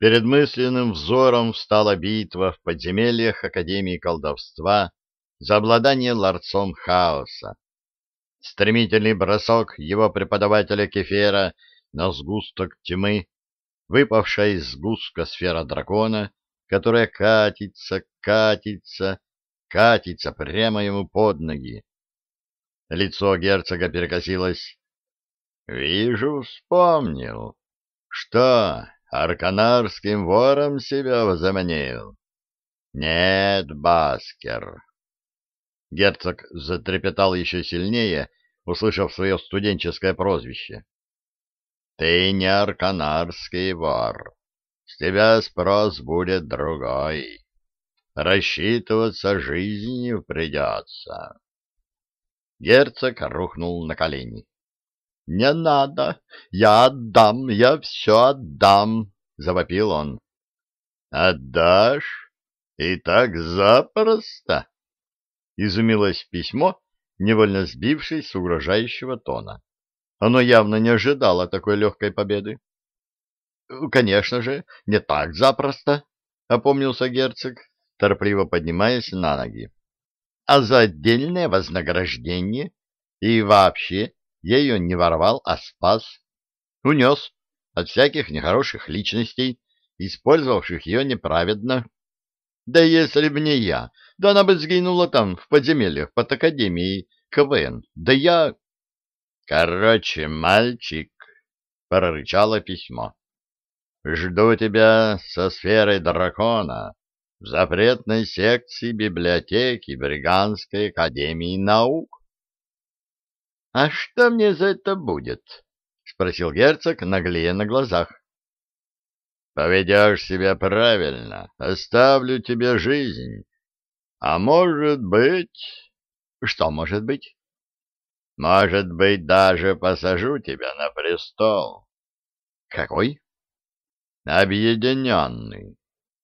Перед мысленным взором встала битва в подземельях Академии колдовства за обладание ларцом хаоса. Стремительный бросок его преподавателя Кефера на сгусток тьмы, выпавшая из сгустка сфера дракона, которая катится, катится, катится прямо ему под ноги. Лицо герцога перекосилось. — Вижу, вспомнил. Что, арканарским вором себя возомнил? — Нет, Баскер. Герцог затрепетал еще сильнее, услышав свое студенческое прозвище. — Ты не арканарский вор. С тебя спрос будет другой. Рассчитываться жизнью придется. Герцог рухнул на колени. — Не надо! Я отдам, я все отдам! — завопил он. — Отдашь? И так запросто? — изумилось письмо, невольно сбившись с угрожающего тона. Оно явно не ожидало такой легкой победы. — Конечно же, не так запросто, — опомнился герцог, торопливо поднимаясь на ноги. — А за отдельное вознаграждение? И вообще, ее не воровал, а спас. Унес от всяких нехороших личностей, использовавших ее неправедно. Да если б не я, да она бы сгинула там, в подземельях под Академией КВН. Да я... Короче, мальчик, — прорычало письмо. Жду тебя со сферой дракона в запретной секции библиотеки Бриганской академии наук. — А что мне за это будет? — спросил герцог, наглея на глазах. — Поведешь себя правильно, оставлю тебе жизнь. А может быть... — Что может быть? — Может быть, даже посажу тебя на престол. — Какой? объединенный.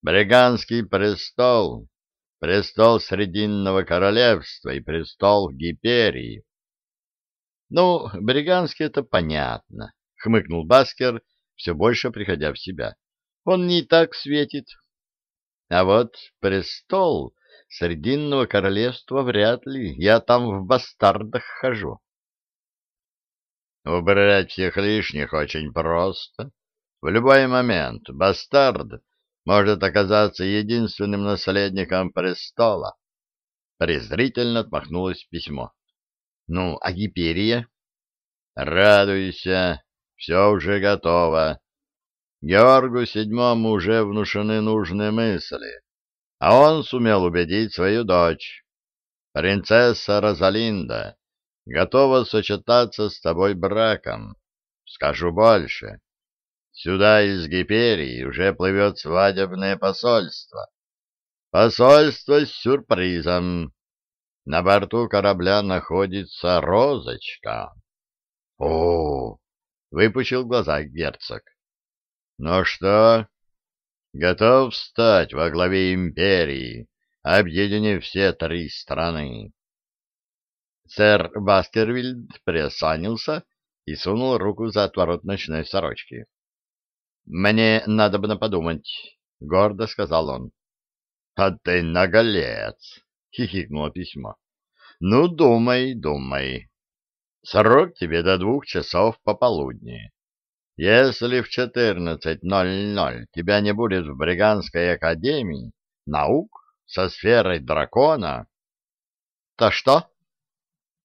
Бриганский престол, престол Срединного королевства и престол Гиперии. — Ну, Бриганский — это понятно, — хмыкнул Баскер, все больше приходя в себя. — Он не так светит. А вот престол Срединного королевства вряд ли. Я там в бастардах хожу. — Убрать всех лишних очень просто, в любой момент бастард может оказаться единственным наследником престола. Презрительно отмахнулось письмо. Ну, а Гиперия? Радуйся, все уже готово. Георгу Седьмому уже внушены нужные мысли, а он сумел убедить свою дочь. Принцесса Розалинда готова сочетаться с тобой браком. Скажу больше. Сюда из Гиперии уже плывет свадебное посольство. Посольство с сюрпризом. На борту корабля находится розочка. О, выпучил глаза герцог. Ну что, готов стать во главе империи, объединив все три страны? Сэр Баскервильд приосанился и сунул руку за отворот ночной сорочки. «Мне надо бы подумать», — гордо сказал он. «А ты наголец!» — хихикнуло письмо. «Ну, думай, думай. Срок тебе до двух часов пополудни. Если в четырнадцать ноль ноль тебя не будет в Бриганской академии наук со сферой дракона, то что?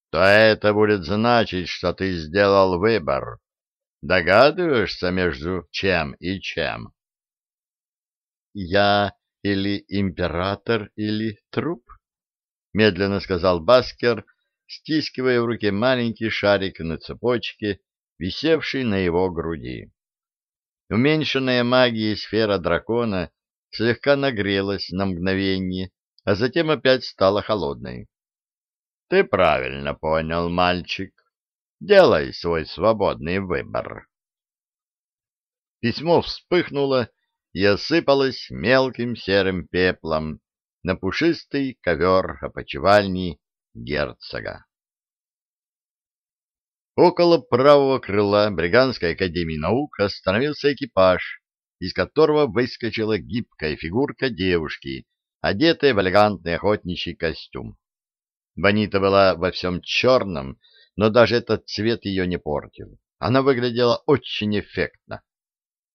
То это будет значить, что ты сделал выбор Догадываешься, между чем и чем? Я или император, или труп, медленно сказал Баскер, стискивая в руке маленький шарик на цепочке, висевший на его груди. Уменьшенная магией сфера дракона слегка нагрелась на мгновение, а затем опять стала холодной. — Ты правильно понял, мальчик. Делай свой свободный выбор. Письмо вспыхнуло и осыпалось мелким серым пеплом на пушистый ковер опочивальни герцога. Около правого крыла Бриганской академии наук остановился экипаж из которого выскочила гибкая фигурка девушки, одетая в элегантный охотничий костюм. Бонита была во всем черном, но даже этот цвет ее не портил. Она выглядела очень эффектно.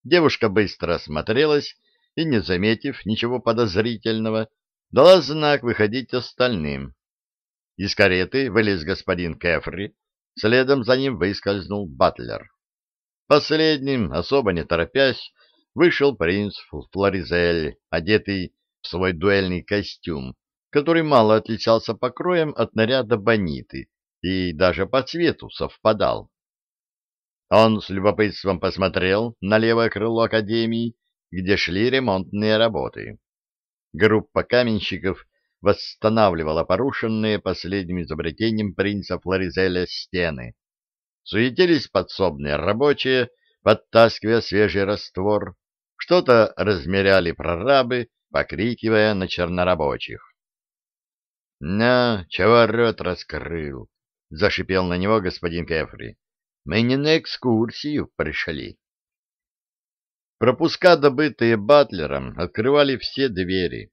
Девушка быстро осмотрелась и, не заметив ничего подозрительного, дала знак выходить остальным. Из кареты вылез господин Кефри, следом за ним выскользнул Батлер. Последним, особо не торопясь, вышел принц Флоризель, одетый в свой дуэльный костюм, который мало отличался покроем от наряда Бониты и даже по цвету совпадал. Он с любопытством посмотрел на левое крыло Академии, где шли ремонтные работы. Группа каменщиков восстанавливала порушенные последним изобретением принца Флоризеля стены. Суетились подсобные рабочие, подтаскивая свежий раствор, что-то размеряли прорабы, покрикивая на чернорабочих. — На, чего рот раскрыл? — зашипел на него господин Кефри. — Мы не на экскурсию пришли. Пропуска, добытые батлером, открывали все двери,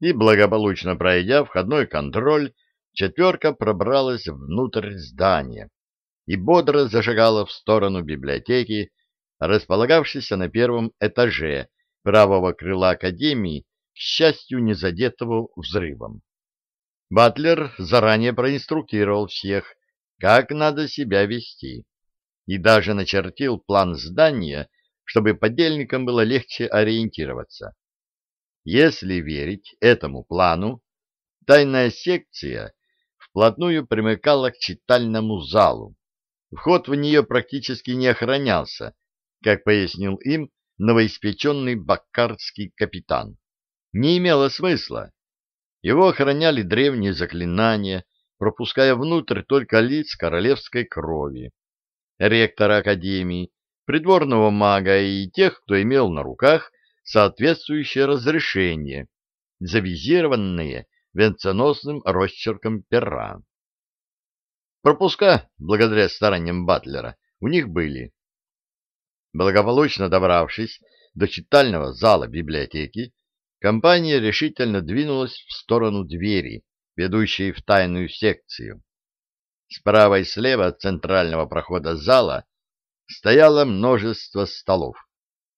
и, благополучно пройдя входной контроль, четверка пробралась внутрь здания и бодро зашагала в сторону библиотеки, располагавшейся на первом этаже правого крыла Академии, к счастью, не задетого взрывом. Батлер заранее проинструктировал всех, как надо себя вести, и даже начертил план здания, чтобы подельникам было легче ориентироваться. Если верить этому плану, тайная секция вплотную примыкала к читальному залу. Вход в нее практически не охранялся, как пояснил им новоиспеченный баккардский капитан. Не имело смысла. Его охраняли древние заклинания, пропуская внутрь только лиц королевской крови, ректора академии, придворного мага и тех, кто имел на руках соответствующее разрешение, завизированные венценосным росчерком пера. Пропуска, благодаря стараниям Батлера, у них были. Благополучно добравшись до читального зала библиотеки, компания решительно двинулась в сторону двери, ведущей в тайную секцию. Справа и слева от центрального прохода зала стояло множество столов,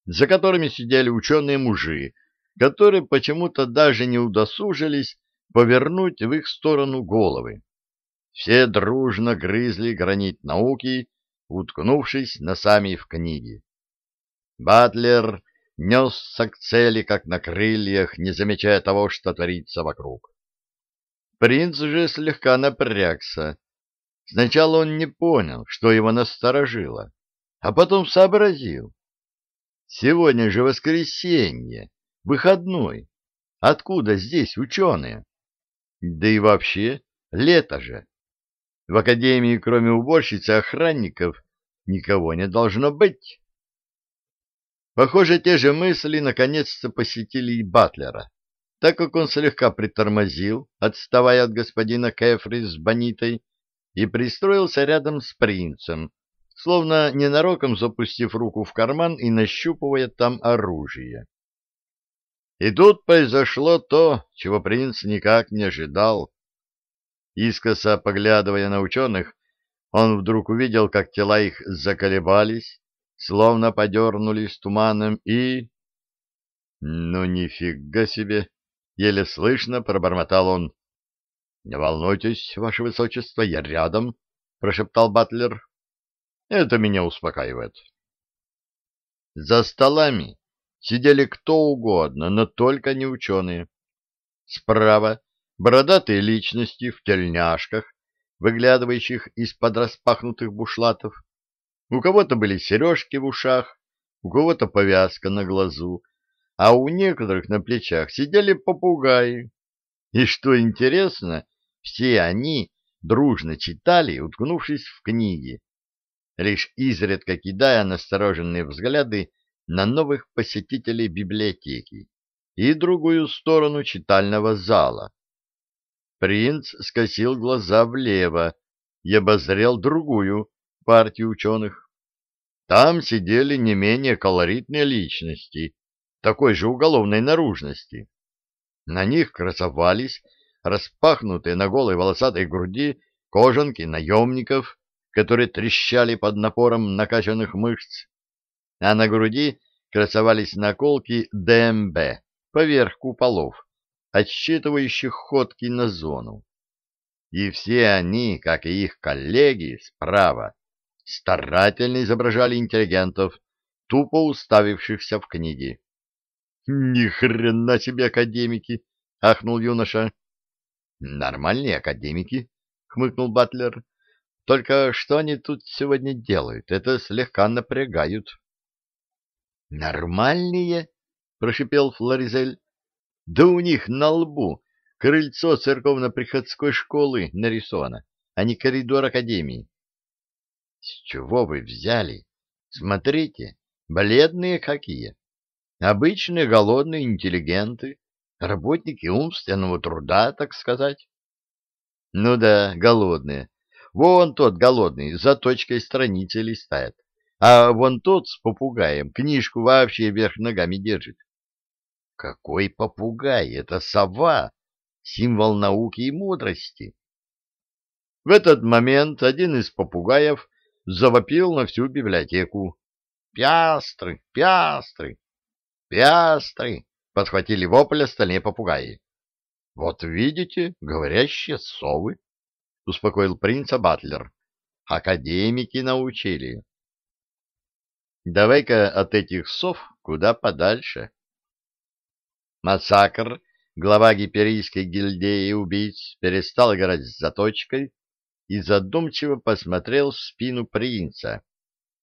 за которыми сидели ученые-мужи, которые почему-то даже не удосужились повернуть в их сторону головы. Все дружно грызли гранит науки, уткнувшись носами в книги. Батлер несся к цели, как на крыльях, не замечая того, что творится вокруг. Принц же слегка напрягся. Сначала он не понял, что его насторожило, а потом сообразил. Сегодня же воскресенье, выходной. Откуда здесь ученые? Да и вообще, лето же. В академии, кроме уборщицы и охранников, никого не должно быть. Похоже, те же мысли наконец-то посетили и Батлера, так как он слегка притормозил, отставая от господина Кефри с Бонитой, и пристроился рядом с принцем, словно ненароком запустив руку в карман и нащупывая там оружие. И тут произошло то, чего принц никак не ожидал. Искоса поглядывая на ученых, он вдруг увидел, как тела их заколебались, словно подернулись туманом и... «Ну, нифига себе!» — еле слышно пробормотал он. «Не волнуйтесь, ваше высочество, я рядом», — прошептал Батлер. «Это меня успокаивает». За столами сидели кто угодно, но только не ученые. Справа бородатые личности в тельняшках, выглядывающих из-под распахнутых бушлатов. У кого-то были сережки в ушах, у кого-то повязка на глазу, а у некоторых на плечах сидели попугаи. И что интересно, все они дружно читали, уткнувшись в книги, лишь изредка кидая настороженные взгляды на новых посетителей библиотеки и другую сторону читального зала. Принц скосил глаза влево и обозрел другую, партию ученых. Там сидели не менее колоритные личности, такой же уголовной наружности. На них красовались распахнутые на голой волосатой груди кожанки наемников, которые трещали под напором накачанных мышц, а на груди красовались наколки ДМБ поверх куполов, отсчитывающих ходки на зону. И все они, как и их коллеги справа, старательно изображали интеллигентов, тупо уставившихся в книги. — Ни хрена себе академики! — ахнул юноша. — Нормальные академики, — хмыкнул Батлер. — Только что они тут сегодня делают? Это слегка напрягают. — Нормальные? — прошипел Флоризель. — Да у них на лбу крыльцо церковно-приходской школы нарисовано, а не коридор академии. — С чего вы взяли? Смотрите, бледные какие. Обычные голодные интеллигенты, работники умственного труда, так сказать. Ну да, голодные. Вон тот голодный за точкой страницы листает, а вон тот с попугаем книжку вообще вверх ногами держит. Какой попугай? Это сова, символ науки и мудрости. В этот момент один из попугаев завопил на всю библиотеку. «Пиастры! Пиастры! Пиастры!» — подхватили вопль остальные попугаи. «Вот видите, говорящие совы!» — успокоил принца Батлер. «Академики научили». «Давай-ка от этих сов куда подальше». Массакр, глава гиперийской гильдеи убийц, перестал играть с заточкой и задумчиво посмотрел в спину принца,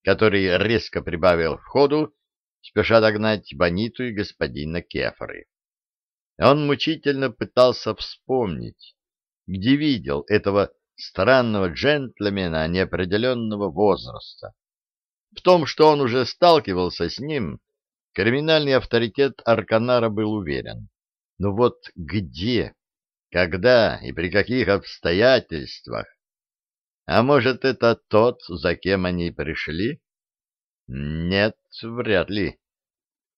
который резко прибавил в ходу, спеша догнать Баниту и господина Кефры. Он мучительно пытался вспомнить, где видел этого странного джентльмена неопределенного возраста. В том, что он уже сталкивался с ним, криминальный авторитет Арканара был уверен. Но вот где, когда и при каких обстоятельствах а может, это тот, за кем они пришли? Нет, вряд ли.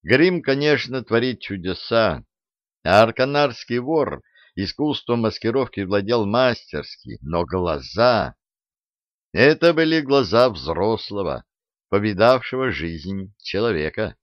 Грим, конечно, творит чудеса, а арканарский вор искусством маскировки владел мастерски, но глаза... Это были глаза взрослого, повидавшего жизнь человека.